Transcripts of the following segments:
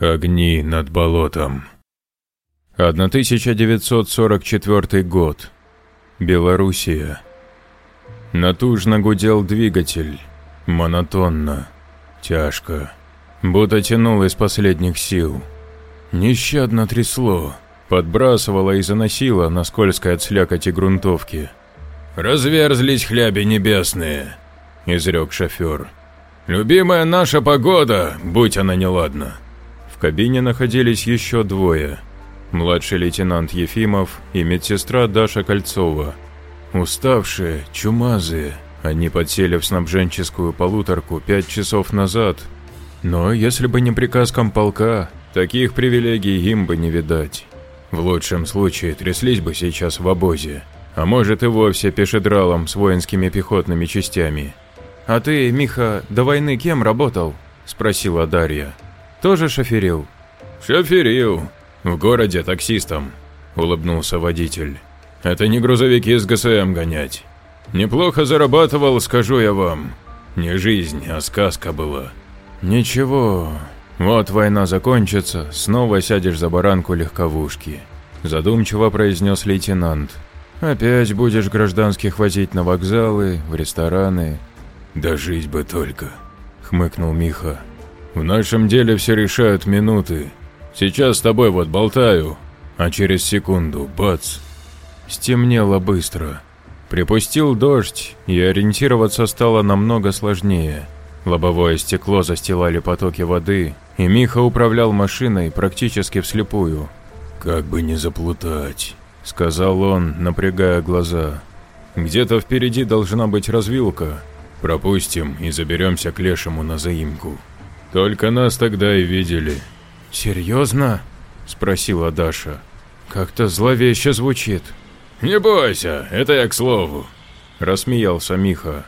Огни над болотом. 1944 год. Белоруссия. Натужно гудел двигатель. Монотонно. Тяжко. Будто тянул из последних сил. Нещадно трясло. Подбрасывало и заносило на скользкой от слякоти грунтовки. «Разверзлись хляби небесные», – изрек шофер. «Любимая наша погода, будь она неладна». Кабине находились еще двое. Младший лейтенант Ефимов и медсестра Даша Кольцова. Уставшие, чумазые, они подсели в снабженческую полуторку пять часов назад. Но если бы не приказ комполка, таких привилегий им бы не видать. В лучшем случае тряслись бы сейчас в обозе, а может и вовсе пешедралом с воинскими пехотными частями. «А ты, Миха, до войны кем работал?» – спросила Дарья. «Тоже шоферил?» «Шоферил. В городе таксистом», – улыбнулся водитель. «Это не грузовики с ГСМ гонять. Неплохо зарабатывал, скажу я вам. Не жизнь, а сказка была». «Ничего. Вот война закончится, снова сядешь за баранку легковушки», – задумчиво произнес лейтенант. «Опять будешь гражданских возить на вокзалы, в рестораны, «Да жить бы только», — хмыкнул Миха. «В нашем деле все решают минуты. Сейчас с тобой вот болтаю, а через секунду – бац!» Стемнело быстро. Припустил дождь, и ориентироваться стало намного сложнее. Лобовое стекло застилали потоки воды, и Миха управлял машиной практически вслепую. «Как бы не заплутать», — сказал он, напрягая глаза. «Где-то впереди должна быть развилка, Пропустим и заберемся к лешему на заимку. Только нас тогда и видели. Серьезно? Спросила Даша. Как-то зловеще звучит. Не бойся, это я к слову. Рассмеялся Миха.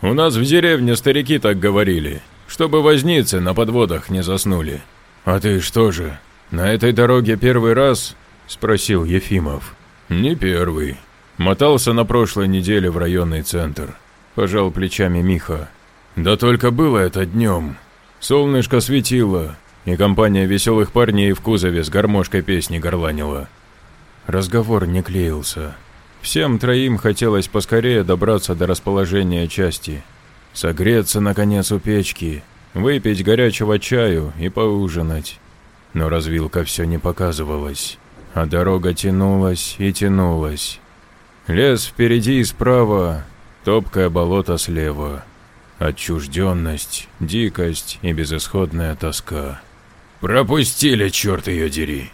У нас в деревне старики так говорили, чтобы возницы на подводах не заснули. А ты что же, на этой дороге первый раз? Спросил Ефимов. Не первый. Мотался на прошлой неделе в районный центр пожал плечами Миха. Да только было это днем. Солнышко светило, и компания веселых парней в кузове с гармошкой песни горланила. Разговор не клеился. Всем троим хотелось поскорее добраться до расположения части. Согреться, наконец, у печки, выпить горячего чаю и поужинать. Но развилка все не показывалась, а дорога тянулась и тянулась. Лес впереди и справа, Топкое болото слева. Отчужденность, дикость и безысходная тоска. «Пропустили, черт ее дери!»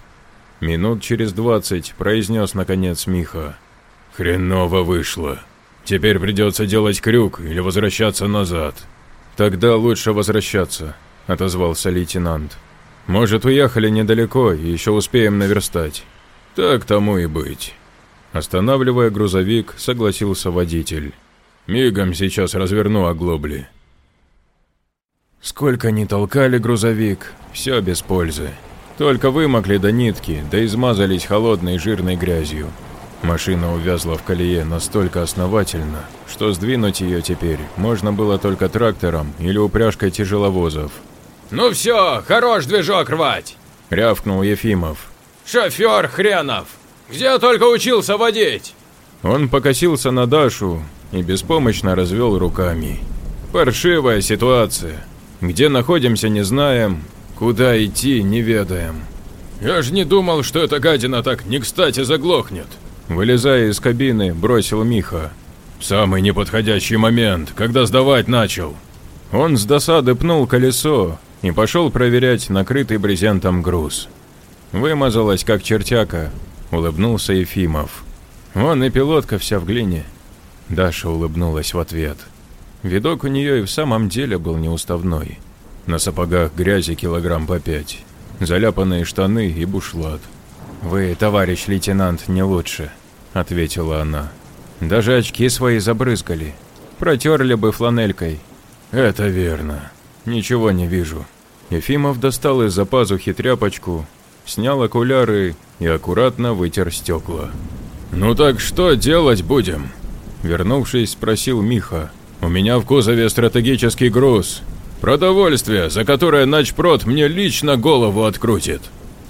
Минут через двадцать произнес наконец Миха. «Хреново вышло. Теперь придется делать крюк или возвращаться назад». «Тогда лучше возвращаться», — отозвался лейтенант. «Может, уехали недалеко и еще успеем наверстать». «Так тому и быть». Останавливая грузовик, согласился водитель. Мигом сейчас разверну оглобли. Сколько ни толкали грузовик, все без пользы. Только вымокли до нитки, да измазались холодной жирной грязью. Машина увязла в колее настолько основательно, что сдвинуть ее теперь можно было только трактором или упряжкой тяжеловозов. «Ну все, хорош движок рвать!» – рявкнул Ефимов. «Шофер хренов! Где только учился водить?» Он покосился на Дашу, и беспомощно развел руками. Паршивая ситуация. Где находимся, не знаем, куда идти, не ведаем. Я же не думал, что эта гадина так не кстати заглохнет. Вылезая из кабины, бросил Миха. Самый неподходящий момент, когда сдавать начал. Он с досады пнул колесо и пошел проверять накрытый брезентом груз. Вымазалась, как чертяка, улыбнулся Ефимов. Вон и пилотка вся в глине. Даша улыбнулась в ответ. Видок у нее и в самом деле был неуставной. На сапогах грязи килограмм по пять, заляпанные штаны и бушлат. «Вы, товарищ лейтенант, не лучше», — ответила она. «Даже очки свои забрызгали. Протерли бы фланелькой». «Это верно. Ничего не вижу». Ефимов достал из-за пазухи тряпочку, снял окуляры и аккуратно вытер стекла. «Ну так что делать будем?» Вернувшись, спросил Миха. «У меня в кузове стратегический груз. Продовольствие, за которое начпрод мне лично голову открутит.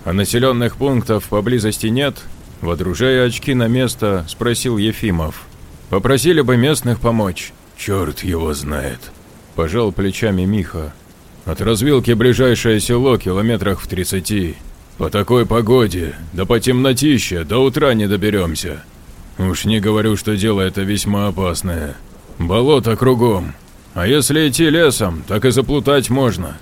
А населенных пунктов поблизости нет? Водружая очки на место, спросил Ефимов. Попросили бы местных помочь. Черт его знает. Пожал плечами Миха. От развилки ближайшее село километрах в тридцати. По такой погоде, да по темнотище, до утра не доберемся. Уж не говорю, что дело это весьма опасное. Болото кругом. А если идти лесом, так и заплутать можно.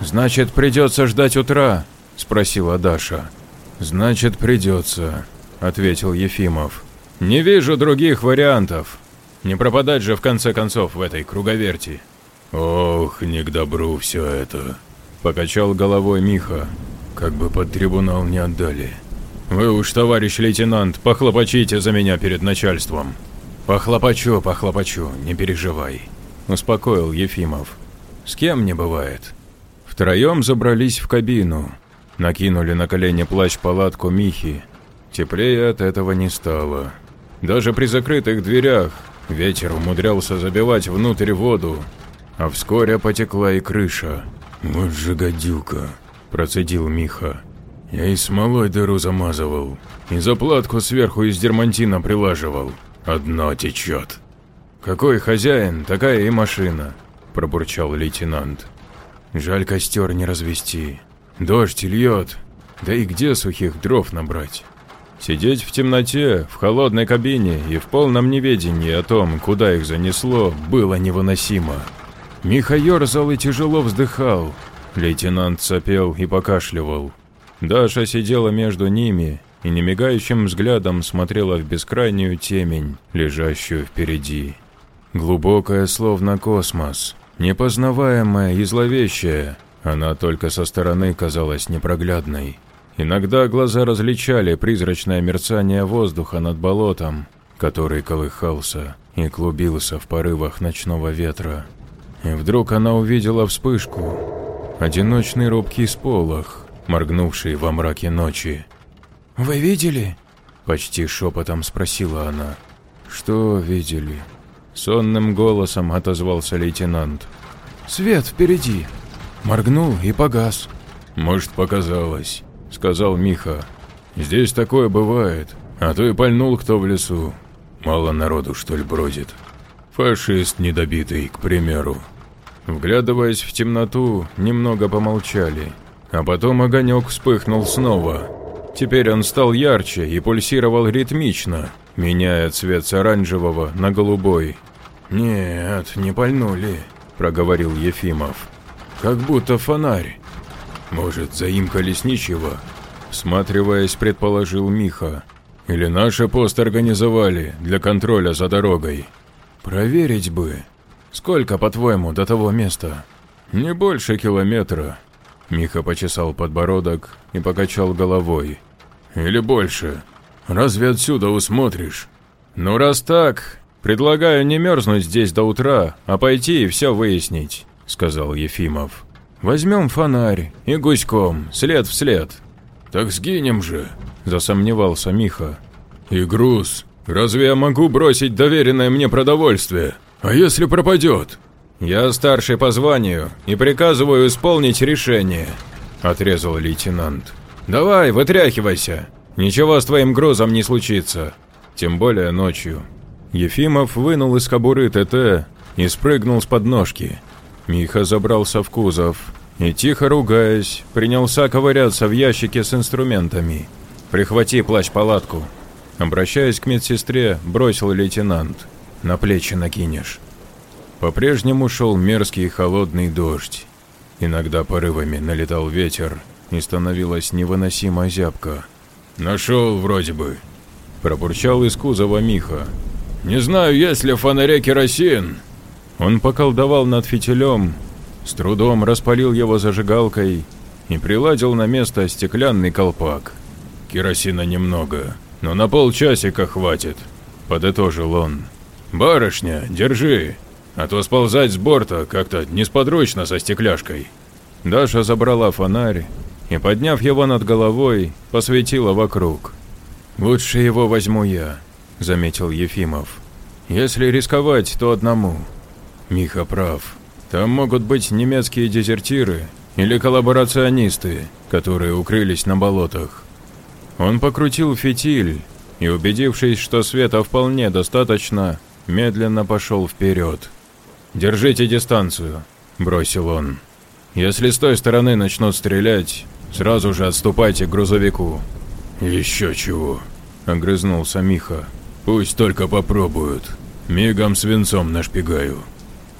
Значит, придется ждать утра, спросила Даша. Значит, придется, ответил Ефимов. Не вижу других вариантов. Не пропадать же в конце концов в этой круговерти. Ох, не к добру все это, покачал головой Миха. Как бы под трибунал не отдали. Вы уж, товарищ лейтенант, похлопочите за меня перед начальством. Похлопочу, похлопочу, не переживай, успокоил Ефимов. С кем не бывает. Втроем забрались в кабину, накинули на колени плащ-палатку Михи. Теплее от этого не стало. Даже при закрытых дверях ветер умудрялся забивать внутрь воду, а вскоре потекла и крыша. Вот же гадюка процедил Миха. Я и смолой дыру замазывал, и заплатку сверху из дермантина прилаживал. Одно течет. Какой хозяин, такая и машина, пробурчал лейтенант. Жаль костер не развести. Дождь льет, да и где сухих дров набрать? Сидеть в темноте, в холодной кабине и в полном неведении о том, куда их занесло, было невыносимо. Миха ерзал и тяжело вздыхал, Лейтенант сопел и покашливал. Даша сидела между ними и немигающим взглядом смотрела в бескрайнюю темень, лежащую впереди. Глубокая, словно космос, непознаваемая и зловещая, она только со стороны казалась непроглядной. Иногда глаза различали призрачное мерцание воздуха над болотом, который колыхался и клубился в порывах ночного ветра. И вдруг она увидела вспышку, Одиночный робкий сполох, моргнувший во мраке ночи. «Вы видели?» – почти шепотом спросила она. «Что видели?» Сонным голосом отозвался лейтенант. «Свет впереди!» Моргнул и погас. «Может, показалось», – сказал Миха. «Здесь такое бывает, а то и пальнул кто в лесу. Мало народу, что ли, бродит. Фашист недобитый, к примеру. Вглядываясь в темноту, немного помолчали, а потом огонек вспыхнул снова. Теперь он стал ярче и пульсировал ритмично, меняя цвет с оранжевого на голубой. «Нет, не пальнули», – проговорил Ефимов. «Как будто фонарь. Может, заимка лесничего?» Сматриваясь, предположил Миха. «Или наши пост организовали для контроля за дорогой?» «Проверить бы», Сколько, по-твоему, до того места? Не больше километра. Миха почесал подбородок и покачал головой. Или больше. Разве отсюда усмотришь? Ну раз так, предлагаю не мерзнуть здесь до утра, а пойти и все выяснить, сказал Ефимов. Возьмем фонарь и гуськом, след в след. Так сгинем же, засомневался Миха. И груз. Разве я могу бросить доверенное мне продовольствие? «А если пропадет?» «Я старший по званию и приказываю исполнить решение», – отрезал лейтенант. «Давай, вытряхивайся. Ничего с твоим грузом не случится. Тем более ночью». Ефимов вынул из кобуры ТТ и спрыгнул с подножки. Миха забрался в кузов и, тихо ругаясь, принялся ковыряться в ящике с инструментами. «Прихвати плащ-палатку». Обращаясь к медсестре, бросил лейтенант – на плечи накинешь. По-прежнему шел мерзкий холодный дождь. Иногда порывами налетал ветер, и становилась невыносимо зябко. «Нашел вроде бы», – пробурчал из кузова Миха. «Не знаю, есть ли в фонаре керосин». Он поколдовал над фитилем, с трудом распалил его зажигалкой и приладил на место стеклянный колпак. «Керосина немного, но на полчасика хватит», – подытожил он. «Барышня, держи, а то сползать с борта как-то несподручно со стекляшкой». Даша забрала фонарь и, подняв его над головой, посветила вокруг. «Лучше его возьму я», – заметил Ефимов. «Если рисковать, то одному». Миха прав. Там могут быть немецкие дезертиры или коллаборационисты, которые укрылись на болотах. Он покрутил фитиль и, убедившись, что света вполне достаточно, медленно пошел вперед. «Держите дистанцию», – бросил он. «Если с той стороны начнут стрелять, сразу же отступайте к грузовику». «Еще чего», – огрызнулся Миха. «Пусть только попробуют. Мигом свинцом нашпигаю».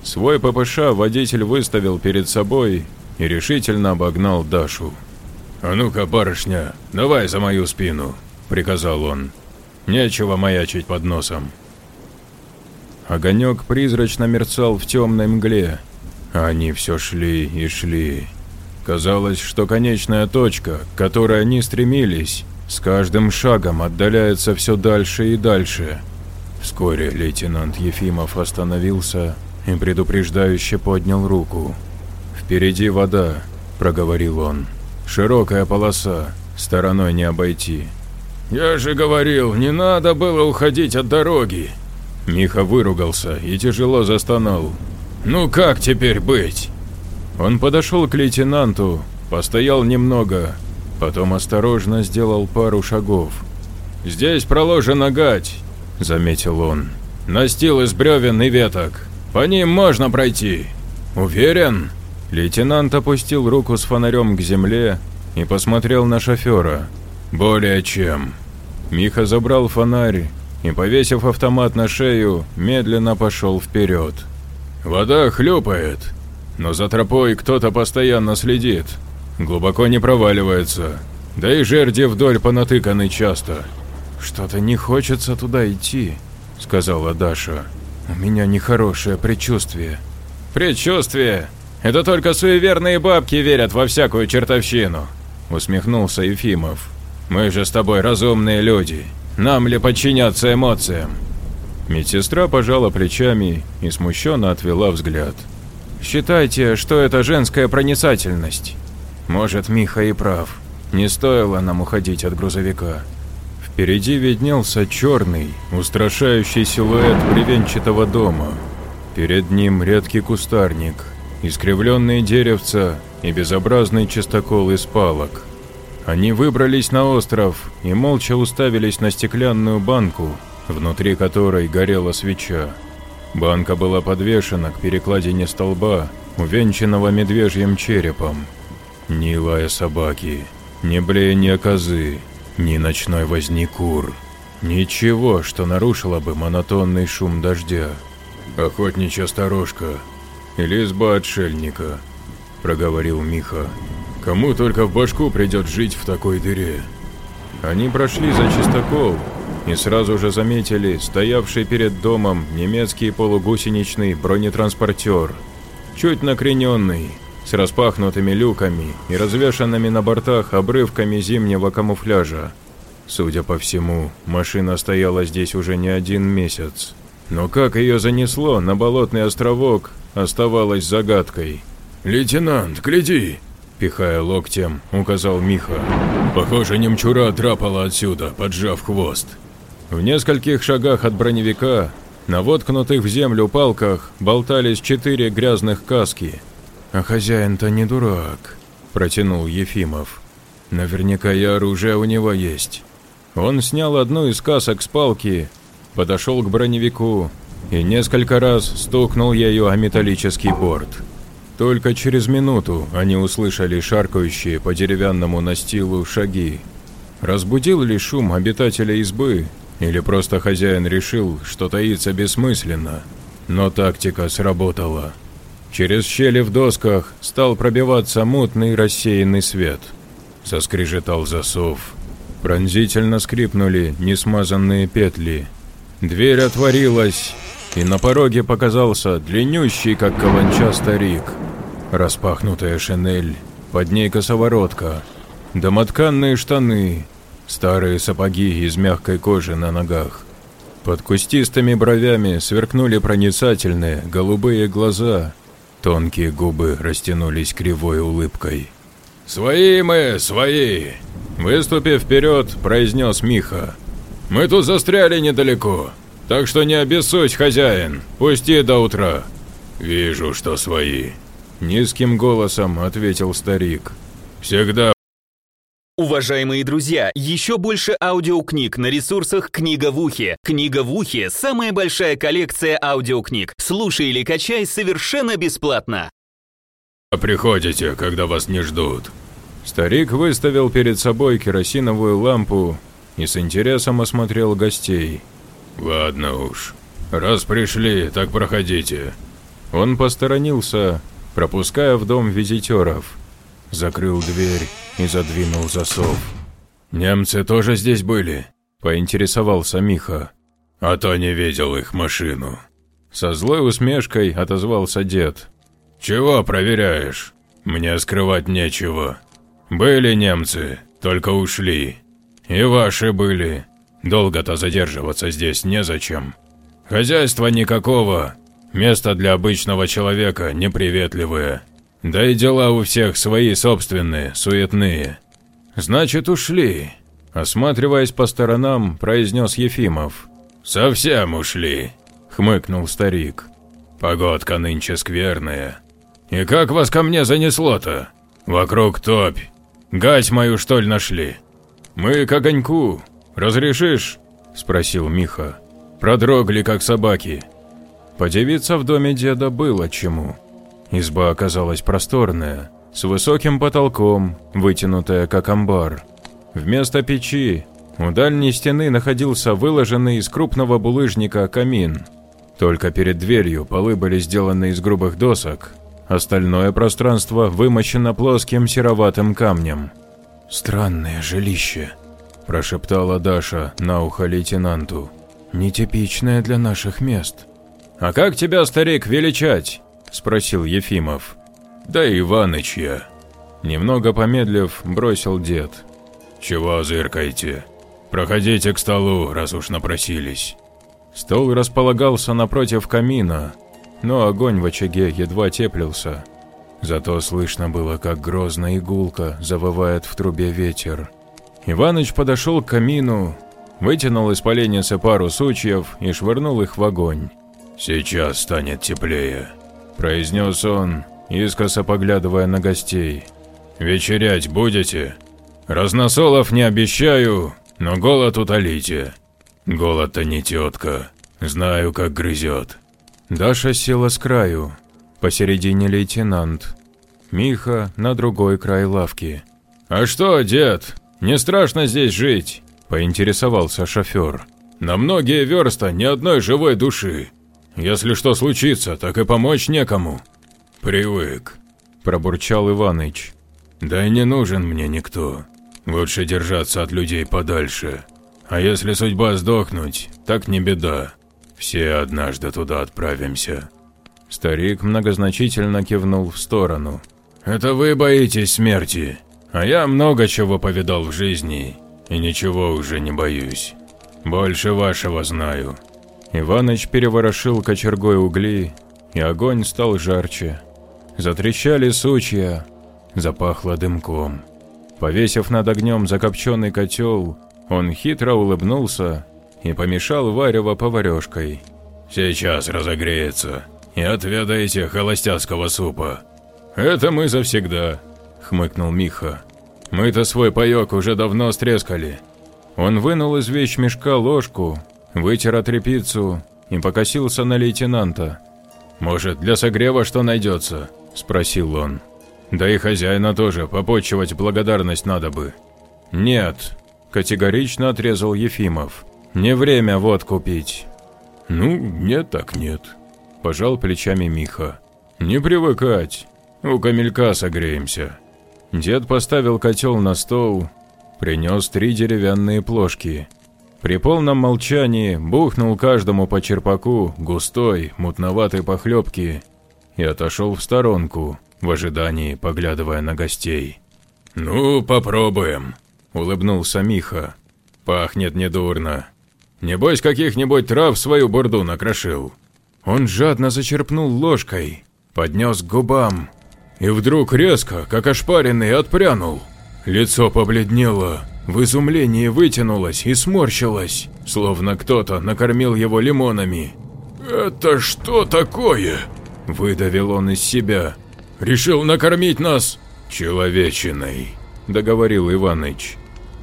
Свой ППШ водитель выставил перед собой и решительно обогнал Дашу. «А ну-ка, барышня, давай за мою спину», – приказал он. «Нечего маячить под носом». Огонек призрачно мерцал в темной мгле. Они все шли и шли. Казалось, что конечная точка, к которой они стремились, с каждым шагом отдаляется все дальше и дальше. Вскоре лейтенант Ефимов остановился и предупреждающе поднял руку. «Впереди вода», – проговорил он. «Широкая полоса, стороной не обойти». «Я же говорил, не надо было уходить от дороги!» Миха выругался и тяжело застонал. «Ну как теперь быть?» Он подошел к лейтенанту, постоял немного, потом осторожно сделал пару шагов. «Здесь проложена гать», – заметил он. «Настил из бревен и веток. По ним можно пройти. Уверен?» Лейтенант опустил руку с фонарем к земле и посмотрел на шофера. «Более чем». Миха забрал фонарь и, повесив автомат на шею, медленно пошел вперед. «Вода хлюпает, но за тропой кто-то постоянно следит. Глубоко не проваливается, да и жерди вдоль понатыканы часто». «Что-то не хочется туда идти», — сказала Даша. У меня нехорошее предчувствие. Предчувствие? Это только суеверные бабки верят во всякую чертовщину, усмехнулся Ефимов. Мы же с тобой разумные люди. Нам ли подчиняться эмоциям? Медсестра пожала плечами и смущенно отвела взгляд. «Считайте, что это женская проницательность. Может, Миха и прав. Не стоило нам уходить от грузовика. Впереди виднелся черный, устрашающий силуэт бревенчатого дома. Перед ним редкий кустарник, искривленные деревца и безобразный чистокол из палок. Они выбрались на остров и молча уставились на стеклянную банку, внутри которой горела свеча. Банка была подвешена к перекладине столба, увенчанного медвежьим черепом. Ни лая собаки, ни блеяния козы, ни ночной возни кур. Ничего, что нарушило бы монотонный шум дождя. «Охотничья сторожка. Или изба отшельника», – проговорил Миха. «Кому только в башку придет жить в такой дыре». Они прошли за чистокол и сразу же заметили стоявший перед домом немецкий полугусеничный бронетранспортер, чуть накрененный, с распахнутыми люками и развешанными на бортах обрывками зимнего камуфляжа. Судя по всему, машина стояла здесь уже не один месяц. Но как ее занесло на болотный островок, оставалось загадкой. «Лейтенант, гляди!» – пихая локтем, указал Миха. «Похоже, немчура драпала отсюда, поджав хвост». В нескольких шагах от броневика на воткнутых в землю палках болтались четыре грязных каски – «А хозяин-то не дурак», – протянул Ефимов. «Наверняка и оружие у него есть». Он снял одну из касок с палки, подошел к броневику и несколько раз стукнул ею о металлический борт. Только через минуту они услышали шаркающие по деревянному настилу шаги. Разбудил ли шум обитателя избы, или просто хозяин решил, что таится бессмысленно, но тактика сработала. Через щели в досках стал пробиваться мутный рассеянный свет. Соскрежетал засов. Пронзительно скрипнули несмазанные петли. Дверь отворилась, и на пороге показался длиннющий, как каланча, старик. Распахнутая шинель, под ней косоворотка, домотканные штаны, старые сапоги из мягкой кожи на ногах. Под кустистыми бровями сверкнули проницательные голубые глаза Тонкие губы растянулись кривой улыбкой. «Свои мы, свои!» Выступив вперед, произнес Миха. «Мы тут застряли недалеко, так что не обессудь, хозяин, пусти до утра». Вижу, что свои. Низким голосом ответил старик. Всегда Уважаемые друзья, еще больше аудиокниг на ресурсах «Книга в ухе». «Книга в ухе» — самая большая коллекция аудиокниг. Слушай или качай совершенно бесплатно. приходите, когда вас не ждут. Старик выставил перед собой керосиновую лампу и с интересом осмотрел гостей. Ладно уж. Раз пришли, так проходите. Он посторонился, пропуская в дом визитеров. Закрыл дверь и задвинул засов. «Немцы тоже здесь были?» – поинтересовался Миха. «А то не видел их машину». Со злой усмешкой отозвался дед. «Чего проверяешь? Мне скрывать нечего. Были немцы, только ушли. И ваши были. Долго-то задерживаться здесь незачем. Хозяйства никакого, место для обычного человека неприветливое. Да и дела у всех свои собственные, суетные. Значит, ушли. Осматриваясь по сторонам, произнес Ефимов. Совсем ушли, хмыкнул старик. Погодка нынче скверная. И как вас ко мне занесло-то? Вокруг топь. Гать мою что ли нашли? Мы к огоньку. Разрешишь? Спросил Миха. Продрогли как собаки. Подивиться в доме деда было чему. Изба оказалась просторная, с высоким потолком, вытянутая как амбар. Вместо печи у дальней стены находился выложенный из крупного булыжника камин. Только перед дверью полы были сделаны из грубых досок, остальное пространство вымощено плоским сероватым камнем. «Странное жилище», – прошептала Даша на ухо лейтенанту. «Нетипичное для наших мест». «А как тебя, старик, величать?» спросил Ефимов. Да Иваныч я. Немного помедлив, бросил дед. Чего зыркаете? Проходите к столу, раз уж напросились. Стол располагался напротив камина, но огонь в очаге едва теплился. Зато слышно было, как грозно игулка завывает в трубе ветер. Иваныч подошел к камину, вытянул из поленницы пару сучьев и швырнул их в огонь. «Сейчас станет теплее», – произнес он, искоса поглядывая на гостей. «Вечерять будете? Разносолов не обещаю, но голод утолите. Голод-то не тетка, знаю, как грызет». Даша села с краю, посередине лейтенант. Миха на другой край лавки. «А что, дед, не страшно здесь жить?» – поинтересовался шофер. «На многие верста ни одной живой души. Если что случится, так и помочь некому. Привык, пробурчал Иваныч. Да и не нужен мне никто. Лучше держаться от людей подальше. А если судьба сдохнуть, так не беда. Все однажды туда отправимся. Старик многозначительно кивнул в сторону. Это вы боитесь смерти, а я много чего повидал в жизни и ничего уже не боюсь. Больше вашего знаю. Иваныч переворошил кочергой угли, и огонь стал жарче. Затрещали сучья, запахло дымком. Повесив над огнем закопченный котел, он хитро улыбнулся и помешал варево поварешкой. «Сейчас разогреется, и отведаете холостяцкого супа». «Это мы завсегда», — хмыкнул Миха. «Мы-то свой паёк уже давно стрескали». Он вынул из вещмешка ложку вытер отрепицу и покосился на лейтенанта. «Может, для согрева что найдется?» – спросил он. «Да и хозяина тоже попочивать благодарность надо бы». «Нет», – категорично отрезал Ефимов. «Не время водку пить». «Ну, нет так нет», – пожал плечами Миха. «Не привыкать. У камелька согреемся». Дед поставил котел на стол, принес три деревянные плошки – при полном молчании бухнул каждому по черпаку густой, мутноватой похлебки и отошел в сторонку, в ожидании, поглядывая на гостей. «Ну, попробуем», – улыбнулся Миха. «Пахнет недурно. Небось, каких-нибудь трав свою бурду накрошил». Он жадно зачерпнул ложкой, поднес к губам и вдруг резко, как ошпаренный, отпрянул. Лицо побледнело, в изумлении вытянулась и сморщилась, словно кто-то накормил его лимонами. «Это что такое?» Выдавил он из себя. «Решил накормить нас!» «Человечиной», – договорил Иваныч.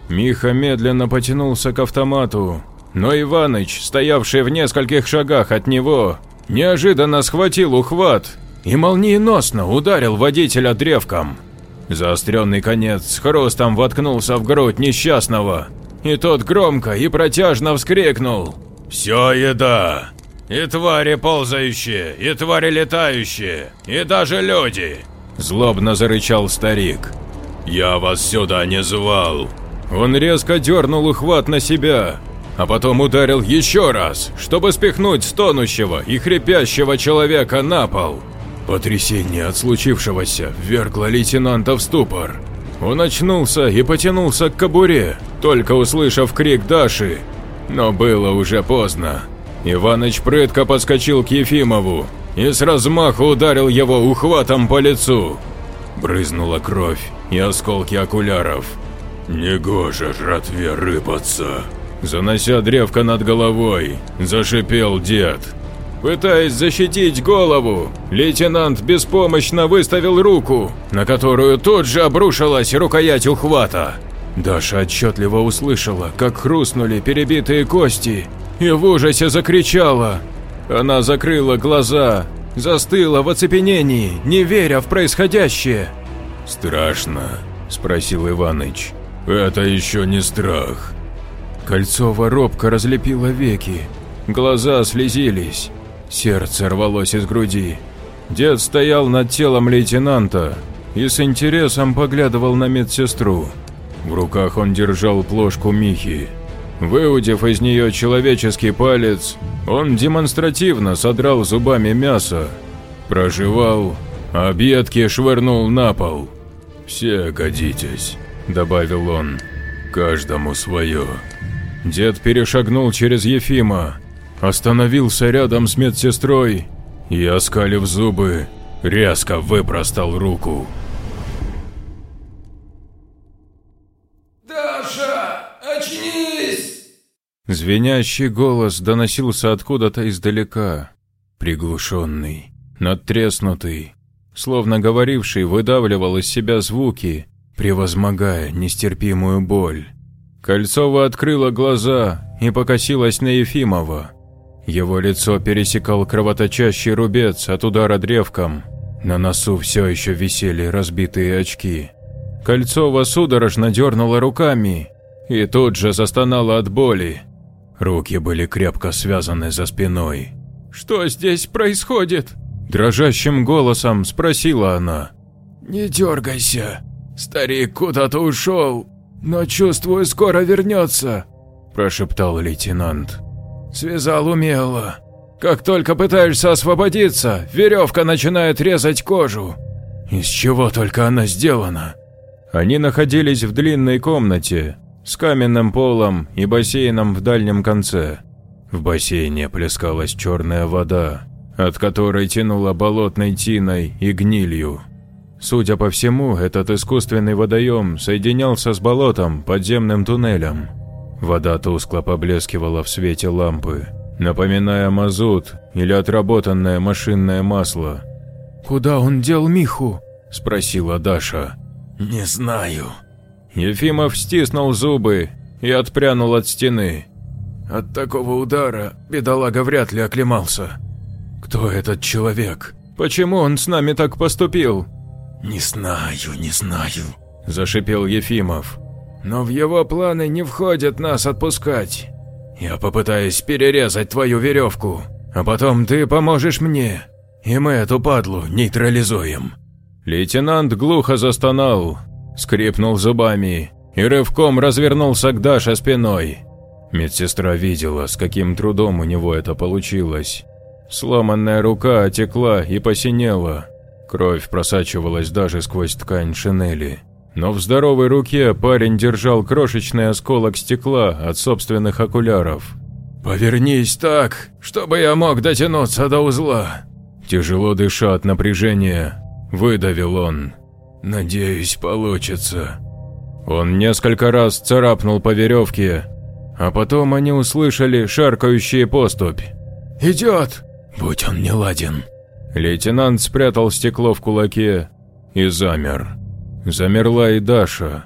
Миха медленно потянулся к автомату, но Иваныч, стоявший в нескольких шагах от него, неожиданно схватил ухват и молниеносно ударил водителя древком. Заостренный конец с хрустом воткнулся в грудь несчастного, и тот громко и протяжно вскрикнул. «Все еда! И твари ползающие, и твари летающие, и даже люди!» Злобно зарычал старик. «Я вас сюда не звал!» Он резко дернул ухват на себя, а потом ударил еще раз, чтобы спихнуть стонущего и хрипящего человека на пол. Потрясение от случившегося ввергло лейтенанта в ступор. Он очнулся и потянулся к кобуре, только услышав крик Даши. Но было уже поздно. Иваныч прытко подскочил к Ефимову и с размаху ударил его ухватом по лицу. Брызнула кровь и осколки окуляров. «Негоже жратве рыпаться!» Занося древко над головой, зашипел дед. Пытаясь защитить голову, лейтенант беспомощно выставил руку, на которую тут же обрушилась рукоять ухвата. Даша отчетливо услышала, как хрустнули перебитые кости, и в ужасе закричала. Она закрыла глаза, застыла в оцепенении, не веря в происходящее. «Страшно?» – спросил Иваныч. «Это еще не страх». Кольцова робко разлепила веки, глаза слезились, сердце рвалось из груди. Дед стоял над телом лейтенанта и с интересом поглядывал на медсестру. В руках он держал плошку Михи. Выудив из нее человеческий палец, он демонстративно содрал зубами мясо, прожевал, а объедки швырнул на пол. «Все годитесь», – добавил он, – «каждому свое». Дед перешагнул через Ефима, остановился рядом с медсестрой и, оскалив зубы, резко выпростал руку. «Даша, очнись!» Звенящий голос доносился откуда-то издалека, приглушенный, надтреснутый, словно говоривший выдавливал из себя звуки, превозмогая нестерпимую боль. Кольцова открыла глаза и покосилась на Ефимова. Его лицо пересекал кровоточащий рубец от удара древком. На носу все еще висели разбитые очки. Кольцова судорожно дернула руками и тут же застонала от боли. Руки были крепко связаны за спиной. «Что здесь происходит?» Дрожащим голосом спросила она. «Не дергайся, старик куда-то ушел, но чувствую, скоро вернется», – прошептал лейтенант. «Связал умело. Как только пытаешься освободиться, веревка начинает резать кожу. Из чего только она сделана?» Они находились в длинной комнате с каменным полом и бассейном в дальнем конце. В бассейне плескалась черная вода, от которой тянуло болотной тиной и гнилью. Судя по всему, этот искусственный водоем соединялся с болотом подземным туннелем. Вода тускло поблескивала в свете лампы, напоминая мазут или отработанное машинное масло. «Куда он дел Миху?» – спросила Даша. «Не знаю». Ефимов стиснул зубы и отпрянул от стены. «От такого удара бедолага вряд ли оклемался. Кто этот человек? Почему он с нами так поступил?» «Не знаю, не знаю», – зашипел Ефимов. «Но в его планы не входит нас отпускать. Я попытаюсь перерезать твою веревку, а потом ты поможешь мне, и мы эту падлу нейтрализуем». Лейтенант глухо застонал, скрипнул зубами и рывком развернулся к Даше спиной. Медсестра видела, с каким трудом у него это получилось. Сломанная рука отекла и посинела, Кровь просачивалась даже сквозь ткань шинели. Но в здоровой руке парень держал крошечный осколок стекла от собственных окуляров. «Повернись так, чтобы я мог дотянуться до узла!» Тяжело дыша от напряжения, выдавил он. «Надеюсь, получится». Он несколько раз царапнул по веревке, а потом они услышали шаркающие поступь. «Идет!» «Будь он не ладен!» Лейтенант спрятал стекло в кулаке и замер. Замерла и Даша.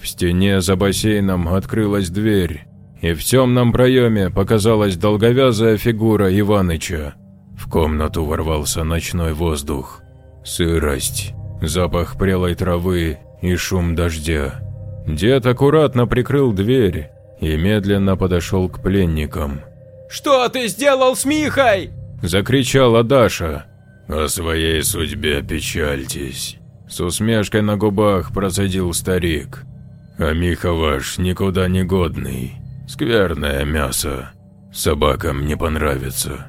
В стене за бассейном открылась дверь, и в темном проеме показалась долговязая фигура Иваныча. В комнату ворвался ночной воздух. Сырость, запах прелой травы и шум дождя. Дед аккуратно прикрыл дверь и медленно подошел к пленникам. «Что ты сделал с Михой?» – закричала Даша. «О своей судьбе печальтесь», – с усмешкой на губах процедил старик. «А Миха ваш никуда не годный, скверное мясо, собакам не понравится».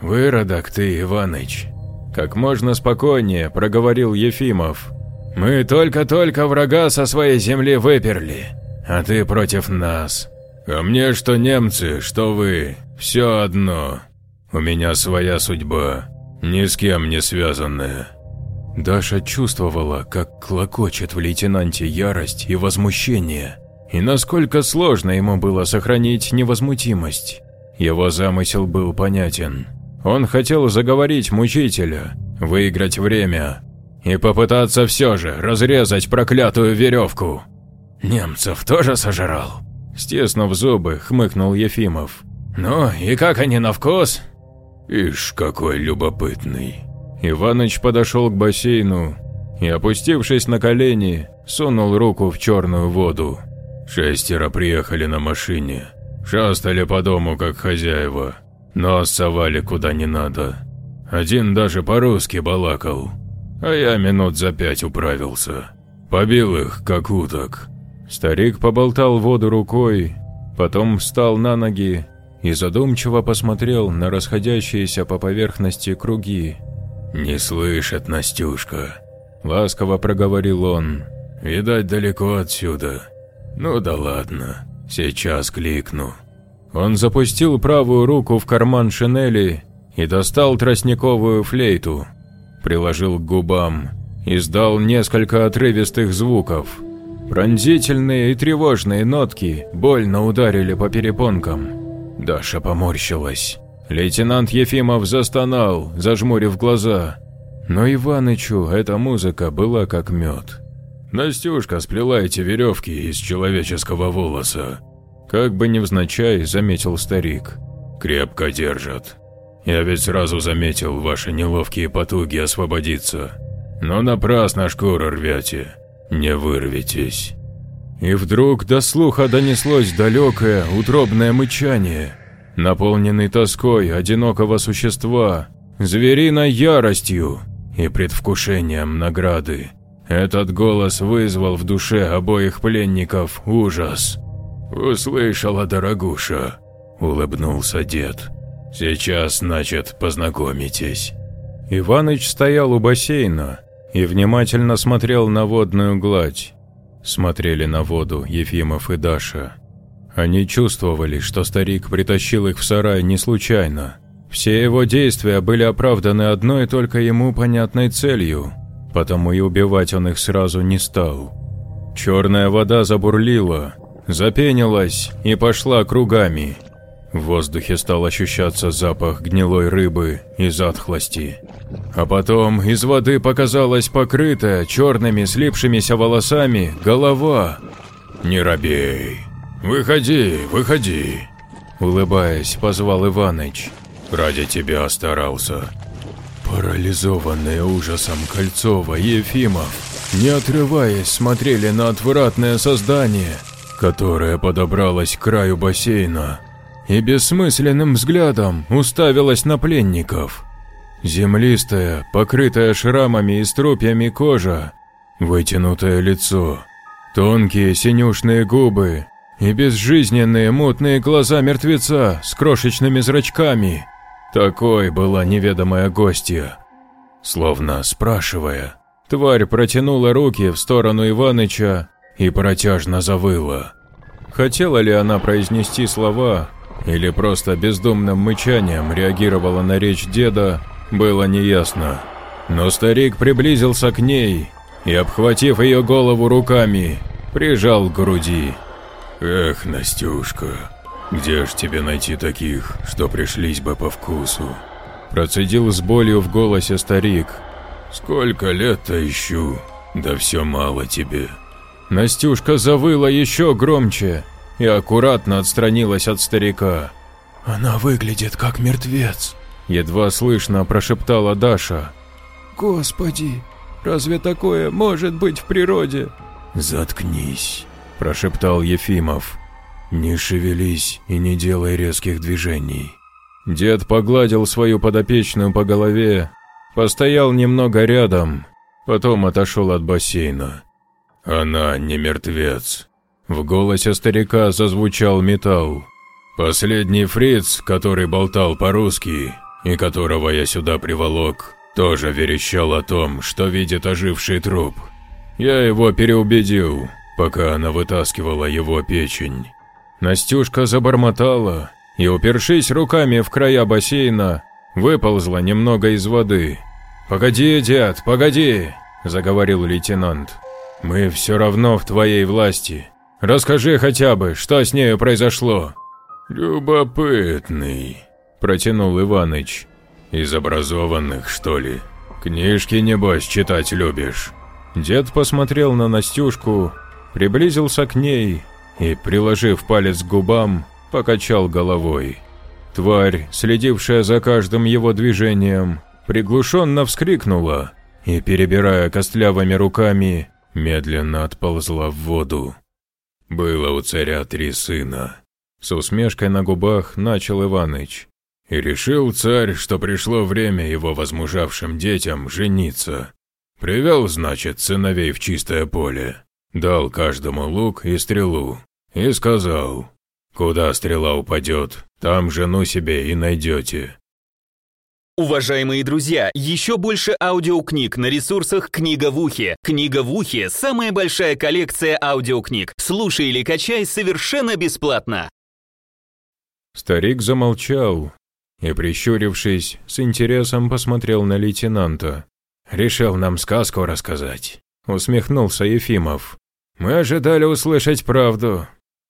«Выродок ты, Иваныч», – как можно спокойнее проговорил Ефимов. «Мы только-только врага со своей земли выперли, а ты против нас». «А мне что немцы, что вы, все одно. У меня своя судьба, ни с кем не связанная». Даша чувствовала, как клокочет в лейтенанте ярость и возмущение, и насколько сложно ему было сохранить невозмутимость. Его замысел был понятен. Он хотел заговорить мучителя, выиграть время и попытаться все же разрезать проклятую веревку. «Немцев тоже сожрал?» Стеснув зубы, хмыкнул Ефимов. «Ну и как они на вкус?» «Ишь, какой любопытный!» Иваныч подошел к бассейну и, опустившись на колени, сунул руку в черную воду. Шестеро приехали на машине, шастали по дому как хозяева, но совали куда не надо. Один даже по-русски балакал, а я минут за пять управился. Побил их, как уток. Старик поболтал воду рукой, потом встал на ноги и задумчиво посмотрел на расходящиеся по поверхности круги. «Не слышит Настюшка», – ласково проговорил он. «Видать, далеко отсюда. Ну да ладно, сейчас кликну». Он запустил правую руку в карман шинели и достал тростниковую флейту, приложил к губам, издал несколько отрывистых звуков – Пронзительные и тревожные нотки больно ударили по перепонкам. Даша поморщилась. Лейтенант Ефимов застонал, зажмурив глаза. Но Иванычу эта музыка была как мед. «Настюшка сплела эти веревки из человеческого волоса», как бы невзначай заметил старик. «Крепко держат. Я ведь сразу заметил ваши неловкие потуги освободиться. Но напрасно шкуру рвете. Не вырветесь. И вдруг до слуха донеслось далекое, утробное мычание, наполненный тоской одинокого существа, звериной яростью и предвкушением награды. Этот голос вызвал в душе обоих пленников ужас. «Услышала, дорогуша», – улыбнулся дед. «Сейчас, значит, познакомитесь». Иваныч стоял у бассейна, и внимательно смотрел на водную гладь. Смотрели на воду Ефимов и Даша. Они чувствовали, что старик притащил их в сарай не случайно. Все его действия были оправданы одной только ему понятной целью, потому и убивать он их сразу не стал. Черная вода забурлила, запенилась и пошла кругами. В воздухе стал ощущаться запах гнилой рыбы и затхлости. А потом из воды показалась покрытая черными слипшимися волосами голова. «Не робей! Выходи, выходи!» Улыбаясь, позвал Иваныч. «Ради тебя старался». Парализованные ужасом Кольцова и Ефимов, не отрываясь, смотрели на отвратное создание, которое подобралось к краю бассейна и бессмысленным взглядом уставилась на пленников. Землистая, покрытая шрамами и струпьями кожа, вытянутое лицо, тонкие синюшные губы и безжизненные мутные глаза мертвеца с крошечными зрачками. Такой была неведомая гостья. Словно спрашивая, тварь протянула руки в сторону Иваныча и протяжно завыла. Хотела ли она произнести слова, или просто бездумным мычанием реагировала на речь деда, было неясно. Но старик приблизился к ней и, обхватив ее голову руками, прижал к груди. «Эх, Настюшка, где ж тебе найти таких, что пришлись бы по вкусу? Процедил с болью в голосе старик. «Сколько лет-то ищу, да все мало тебе». Настюшка завыла еще громче и аккуратно отстранилась от старика. «Она выглядит как мертвец», – едва слышно прошептала Даша. «Господи, разве такое может быть в природе?» «Заткнись», – прошептал Ефимов. «Не шевелись и не делай резких движений». Дед погладил свою подопечную по голове, постоял немного рядом, потом отошел от бассейна. «Она не мертвец». В голосе старика зазвучал металл. «Последний фриц, который болтал по-русски и которого я сюда приволок, тоже верещал о том, что видит оживший труп. Я его переубедил, пока она вытаскивала его печень». Настюшка забормотала, и, упершись руками в края бассейна, выползла немного из воды. «Погоди, дед, погоди!» – заговорил лейтенант. «Мы все равно в твоей власти. Расскажи хотя бы, что с нею произошло?» «Любопытный», – протянул Иваныч. «Из образованных, что ли? Книжки, небось, читать любишь?» Дед посмотрел на Настюшку, приблизился к ней и, приложив палец к губам, покачал головой. Тварь, следившая за каждым его движением, приглушенно вскрикнула и, перебирая костлявыми руками, медленно отползла в воду. «Было у царя три сына», — с усмешкой на губах начал Иваныч. «И решил царь, что пришло время его возмужавшим детям жениться. Привел, значит, сыновей в чистое поле, дал каждому лук и стрелу, и сказал, Куда стрела упадет, там жену себе и найдете. Уважаемые друзья, еще больше аудиокниг на ресурсах «Книга в ухе». «Книга в ухе» — самая большая коллекция аудиокниг. Слушай или качай совершенно бесплатно. Старик замолчал и, прищурившись, с интересом посмотрел на лейтенанта. «Решил нам сказку рассказать», — усмехнулся Ефимов. «Мы ожидали услышать правду,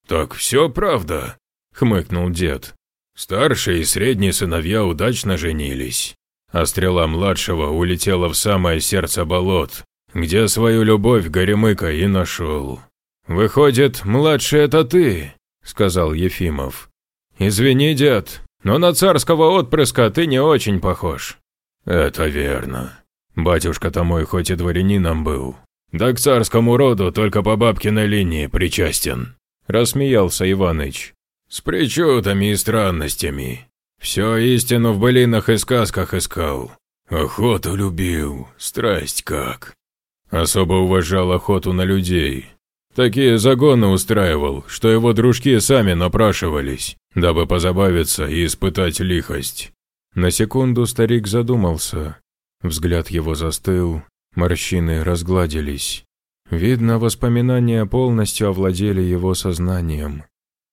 «Так все правда», – хмыкнул дед. «Старший и средний сыновья удачно женились, а стрела младшего улетела в самое сердце болот, где свою любовь Горемыка и нашел». «Выходит, младший это ты», – сказал Ефимов. «Извини, дед, но на царского отпрыска ты не очень похож». «Это верно. Батюшка-то мой хоть и дворянином был, да к царскому роду только по бабкиной линии причастен. – рассмеялся Иваныч. «С причудами и странностями. Все истину в былинах и сказках искал. Охоту любил, страсть как. Особо уважал охоту на людей. Такие загоны устраивал, что его дружки сами напрашивались, дабы позабавиться и испытать лихость». На секунду старик задумался. Взгляд его застыл, морщины разгладились. Видно, воспоминания полностью овладели его сознанием.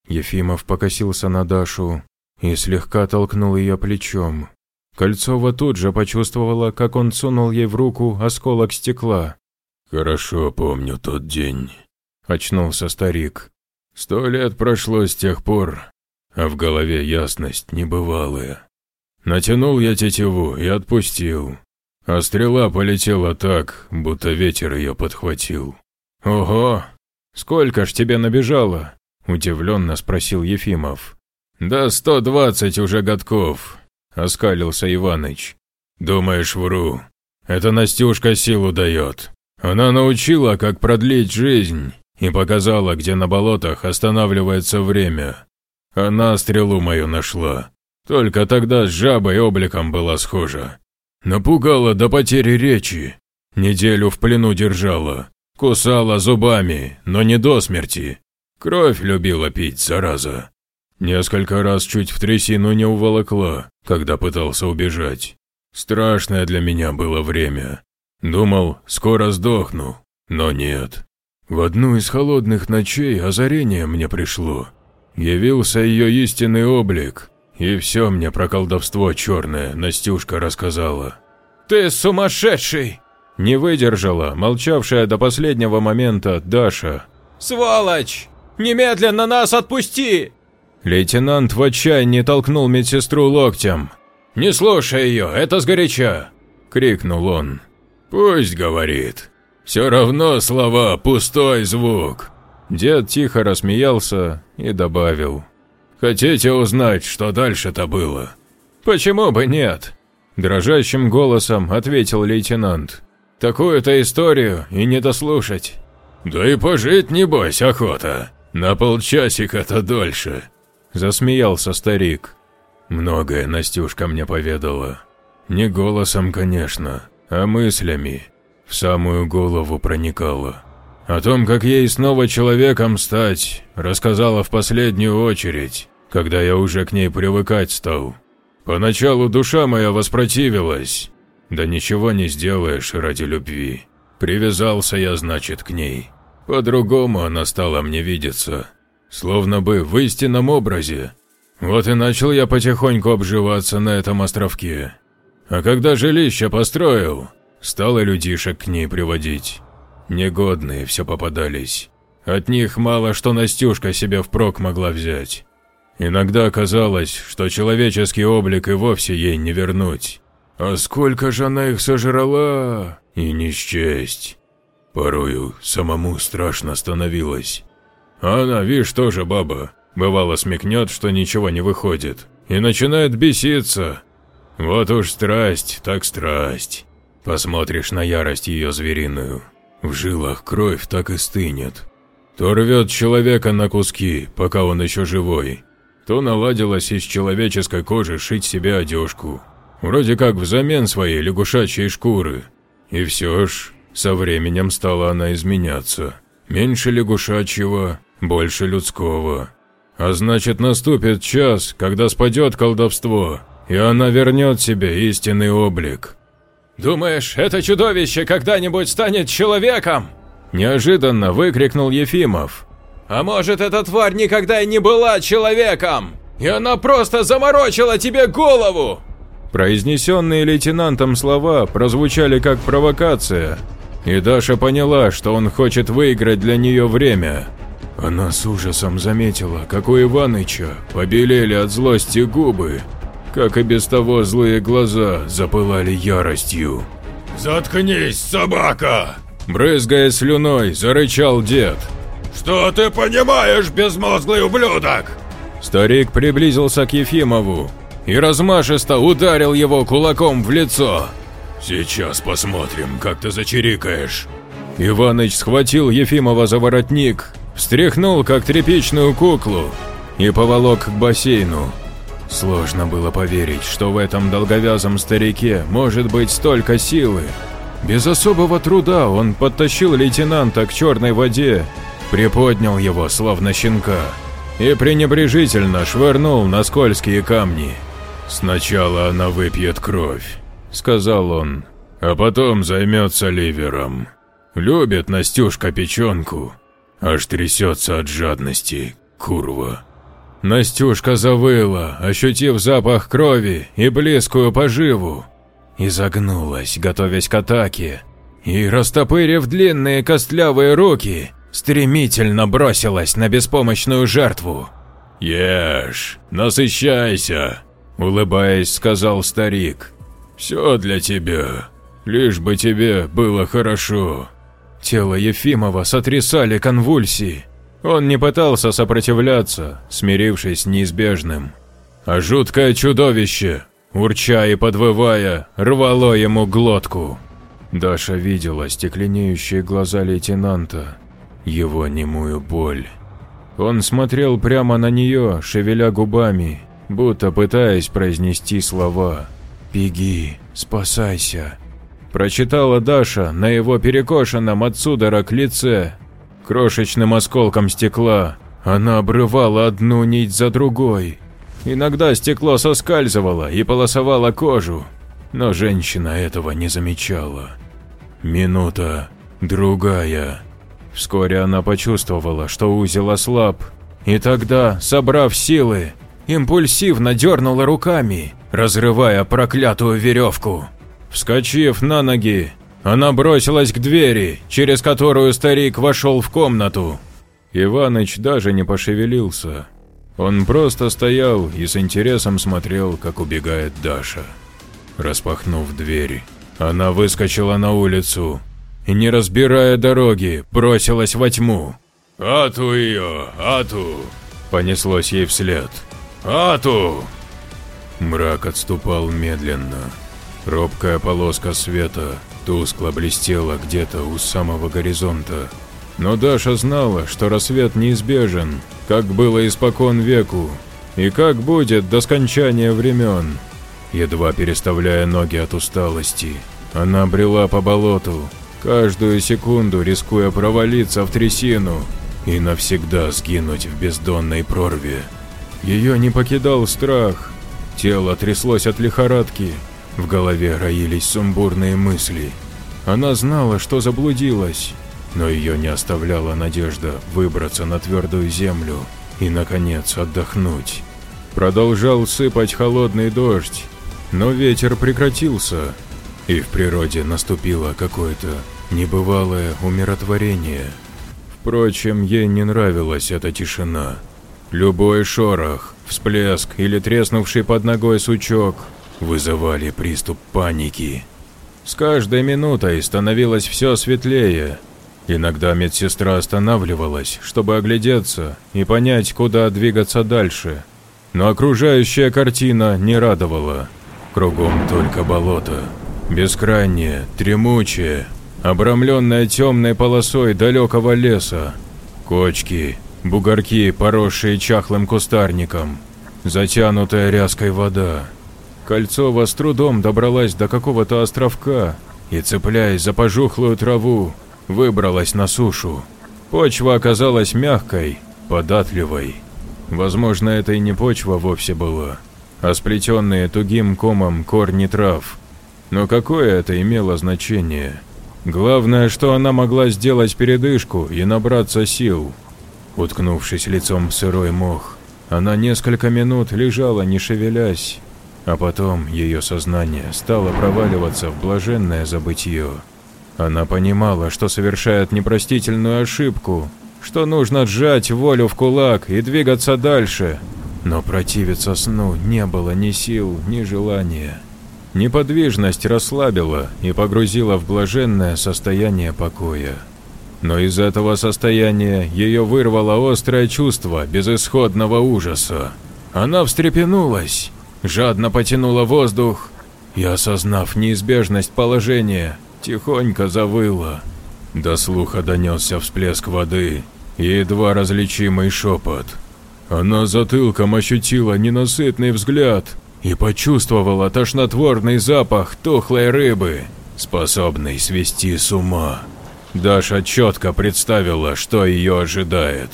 Ефимов покосился на Дашу и слегка толкнул ее плечом. Кольцова тут же почувствовала, как он сунул ей в руку осколок стекла. «Хорошо помню тот день», – очнулся старик. «Сто лет прошло с тех пор, а в голове ясность небывалая. Натянул я тетиву и отпустил. А стрела полетела так, будто ветер ее подхватил. «Ого! Сколько ж тебе набежало?» – удивленно спросил Ефимов. «Да сто двадцать уже годков», – оскалился Иваныч. «Думаешь, вру? Это Настюшка силу дает. Она научила, как продлить жизнь, и показала, где на болотах останавливается время. Она стрелу мою нашла. Только тогда с жабой обликом была схожа. Напугала до потери речи. Неделю в плену держала. Кусала зубами, но не до смерти. Кровь любила пить, зараза. Несколько раз чуть в трясину не уволокла, когда пытался убежать. Страшное для меня было время. Думал, скоро сдохну, но нет. В одну из холодных ночей озарение мне пришло. Явился ее истинный облик, и все мне про колдовство черное Настюшка рассказала. «Ты сумасшедший!» Не выдержала, молчавшая до последнего момента Даша. «Сволочь! Немедленно нас отпусти!» Лейтенант в отчаянии толкнул медсестру локтем. «Не слушай ее, это сгоряча!» – крикнул он. «Пусть говорит. Все равно слова – пустой звук». Дед тихо рассмеялся и добавил. «Хотите узнать, что дальше-то было?» «Почему бы нет?» Дрожащим голосом ответил лейтенант. «Такую-то историю и не дослушать». «Да и пожить, небось, охота. На полчасика-то дольше», – засмеялся старик. Многое Настюшка мне поведала. Не голосом, конечно, а мыслями. В самую голову проникала. О том, как ей снова человеком стать, рассказала в последнюю очередь, когда я уже к ней привыкать стал. Поначалу душа моя воспротивилась. Да ничего не сделаешь ради любви. Привязался я, значит, к ней. По-другому она стала мне видеться. Словно бы в истинном образе. Вот и начал я потихоньку обживаться на этом островке. А когда жилище построил, стал и людишек к ней приводить. Негодные все попадались. От них мало что Настюшка себе впрок могла взять. Иногда казалось, что человеческий облик и вовсе ей не вернуть. А сколько же она их сожрала, и не счесть. Порою самому страшно становилось. А она, видишь, тоже баба. Бывало смекнет, что ничего не выходит, и начинает беситься. Вот уж страсть, так страсть. Посмотришь на ярость ее звериную. В жилах кровь так и стынет. То рвет человека на куски, пока он еще живой, то наладилось из человеческой кожи шить себе одежку. Вроде как взамен своей лягушачьей шкуры. И все ж, со временем стала она изменяться. Меньше лягушачьего, больше людского. А значит, наступит час, когда спадет колдовство, и она вернет себе истинный облик. «Думаешь, это чудовище когда-нибудь станет человеком?» Неожиданно выкрикнул Ефимов. А может, эта тварь никогда и не была человеком, и она просто заморочила тебе голову!» Произнесенные лейтенантом слова прозвучали как провокация, и Даша поняла, что он хочет выиграть для нее время. Она с ужасом заметила, как у Иваныча побелели от злости губы, как и без того злые глаза запылали яростью. «Заткнись, собака!» Брызгая слюной, зарычал дед. «Что ты понимаешь, безмозглый ублюдок?» Старик приблизился к Ефимову и размашисто ударил его кулаком в лицо. «Сейчас посмотрим, как ты зачирикаешь». Иваныч схватил Ефимова за воротник, встряхнул как тряпичную куклу и поволок к бассейну. Сложно было поверить, что в этом долговязом старике может быть столько силы. Без особого труда он подтащил лейтенанта к черной воде приподнял его, словно щенка, и пренебрежительно швырнул на скользкие камни. «Сначала она выпьет кровь», — сказал он, — «а потом займется ливером. Любит Настюшка печенку, аж трясется от жадности, курва». Настюшка завыла, ощутив запах крови и близкую поживу. Изогнулась, готовясь к атаке, и, растопырив длинные костлявые руки, стремительно бросилась на беспомощную жертву. «Ешь, насыщайся», – улыбаясь, сказал старик. «Все для тебя, лишь бы тебе было хорошо». Тело Ефимова сотрясали конвульсии. Он не пытался сопротивляться, смирившись с неизбежным. А жуткое чудовище, урча и подвывая, рвало ему глотку. Даша видела стекленеющие глаза лейтенанта, его немую боль. Он смотрел прямо на нее, шевеля губами, будто пытаясь произнести слова «Беги, спасайся». Прочитала Даша на его перекошенном от судорог лице. Крошечным осколком стекла она обрывала одну нить за другой. Иногда стекло соскальзывало и полосовало кожу, но женщина этого не замечала. Минута, другая. Вскоре она почувствовала, что узел ослаб, и тогда, собрав силы, импульсивно дернула руками, разрывая проклятую веревку. Вскочив на ноги, она бросилась к двери, через которую старик вошел в комнату. Иваныч даже не пошевелился. Он просто стоял и с интересом смотрел, как убегает Даша. Распахнув дверь, она выскочила на улицу и, не разбирая дороги, бросилась во тьму. «Ату ее! Ату!» Понеслось ей вслед. «Ату!» Мрак отступал медленно. Робкая полоска света тускло блестела где-то у самого горизонта. Но Даша знала, что рассвет неизбежен, как было испокон веку, и как будет до скончания времен. Едва переставляя ноги от усталости, она брела по болоту, каждую секунду рискуя провалиться в трясину и навсегда сгинуть в бездонной прорве. Ее не покидал страх, тело тряслось от лихорадки, в голове роились сумбурные мысли. Она знала, что заблудилась, но ее не оставляла надежда выбраться на твердую землю и, наконец, отдохнуть. Продолжал сыпать холодный дождь, но ветер прекратился, и в природе наступило какое-то небывалое умиротворение. Впрочем, ей не нравилась эта тишина. Любой шорох, всплеск или треснувший под ногой сучок вызывали приступ паники. С каждой минутой становилось все светлее, Иногда медсестра останавливалась, чтобы оглядеться и понять, куда двигаться дальше. Но окружающая картина не радовала. Кругом только болото. Бескрайнее, тремучее, обрамленное темной полосой далекого леса. Кочки, бугорки, поросшие чахлым кустарником, затянутая ряской вода. Кольцова с трудом добралась до какого-то островка и, цепляясь за пожухлую траву, выбралась на сушу. Почва оказалась мягкой, податливой. Возможно, это и не почва вовсе была, а сплетенные тугим комом корни трав. Но какое это имело значение? Главное, что она могла сделать передышку и набраться сил. Уткнувшись лицом в сырой мох, она несколько минут лежала, не шевелясь, а потом ее сознание стало проваливаться в блаженное забытье. Она понимала, что совершает непростительную ошибку, что нужно сжать волю в кулак и двигаться дальше. Но противиться сну не было ни сил, ни желания. Неподвижность расслабила и погрузила в блаженное состояние покоя. Но из этого состояния ее вырвало острое чувство безысходного ужаса. Она встрепенулась, жадно потянула воздух и, осознав неизбежность положения, тихонько завыла. До слуха донесся всплеск воды и едва различимый шепот. Она затылком ощутила ненасытный взгляд и почувствовала тошнотворный запах тухлой рыбы, способный свести с ума. Даша четко представила, что ее ожидает.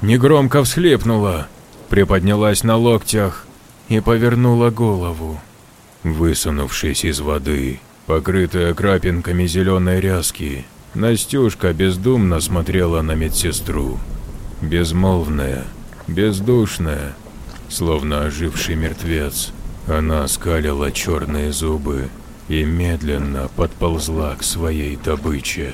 Негромко всхлипнула, приподнялась на локтях и повернула голову. Высунувшись из воды, Покрытая крапинками зеленой ряски, Настюшка бездумно смотрела на медсестру. Безмолвная, бездушная, словно оживший мертвец, она скалила черные зубы и медленно подползла к своей добыче.